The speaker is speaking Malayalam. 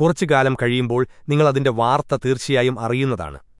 കുറച്ചുകാലം കഴിയുമ്പോൾ നിങ്ങൾ അതിന്റെ വാർത്ത തീർച്ചയായും അറിയുന്നതാണ്.